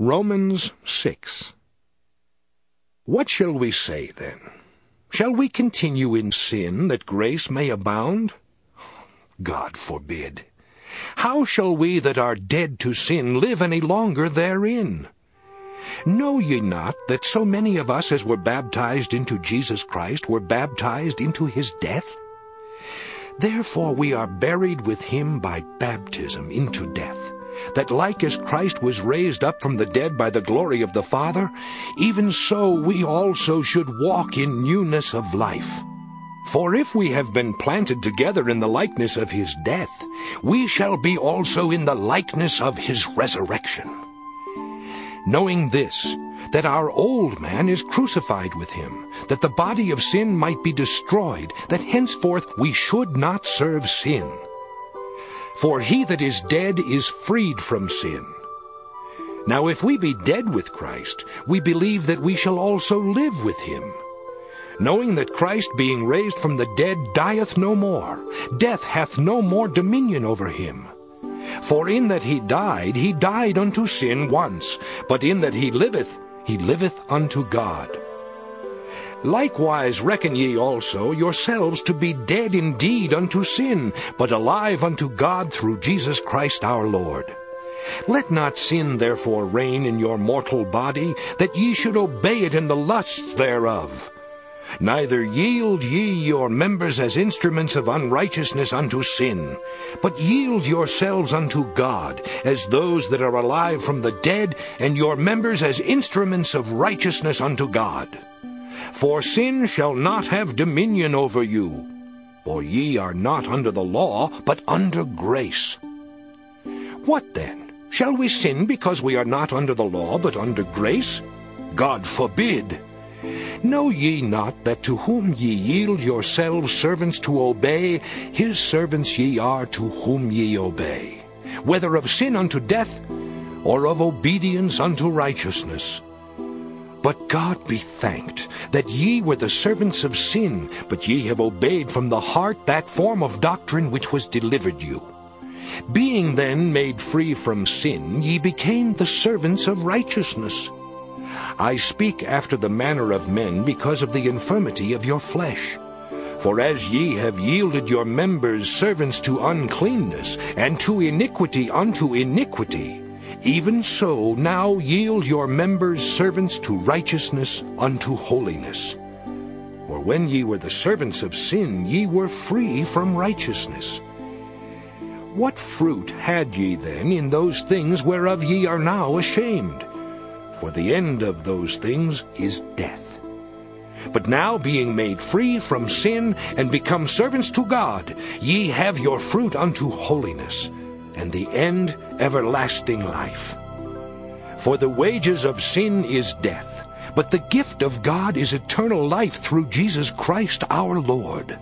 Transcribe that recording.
Romans 6 What shall we say then? Shall we continue in sin that grace may abound? God forbid. How shall we that are dead to sin live any longer therein? Know ye not that so many of us as were baptized into Jesus Christ were baptized into his death? Therefore we are buried with him by baptism into death, that like as Christ was raised up from the dead by the glory of the Father, even so we also should walk in newness of life. For if we have been planted together in the likeness of his death, we shall be also in the likeness of his resurrection. Knowing this, that our old man is crucified with him, that the body of sin might be destroyed, that henceforth we should not serve sin. For he that is dead is freed from sin. Now if we be dead with Christ, we believe that we shall also live with him. Knowing that Christ being raised from the dead dieth no more, death hath no more dominion over him. For in that he died, he died unto sin once, but in that he liveth, he liveth unto God. Likewise reckon ye also yourselves to be dead indeed unto sin, but alive unto God through Jesus Christ our Lord. Let not sin therefore reign in your mortal body, that ye should obey it in the lusts thereof. Neither yield ye your members as instruments of unrighteousness unto sin, but yield yourselves unto God, as those that are alive from the dead, and your members as instruments of righteousness unto God. For sin shall not have dominion over you, for ye are not under the law, but under grace. What then? Shall we sin because we are not under the law, but under grace? God forbid! Know ye not that to whom ye yield yourselves servants to obey, his servants ye are to whom ye obey, whether of sin unto death, or of obedience unto righteousness? But God be thanked, that ye were the servants of sin, but ye have obeyed from the heart that form of doctrine which was delivered you. Being then made free from sin, ye became the servants of righteousness. I speak after the manner of men because of the infirmity of your flesh. For as ye have yielded your members servants to uncleanness, and to iniquity unto iniquity, even so now yield your members servants to righteousness unto holiness. For when ye were the servants of sin, ye were free from righteousness. What fruit had ye then in those things whereof ye are now ashamed? for the end of those things is death. But now, being made free from sin and become servants to God, ye have your fruit unto holiness, and the end everlasting life. For the wages of sin is death, but the gift of God is eternal life through Jesus Christ our Lord.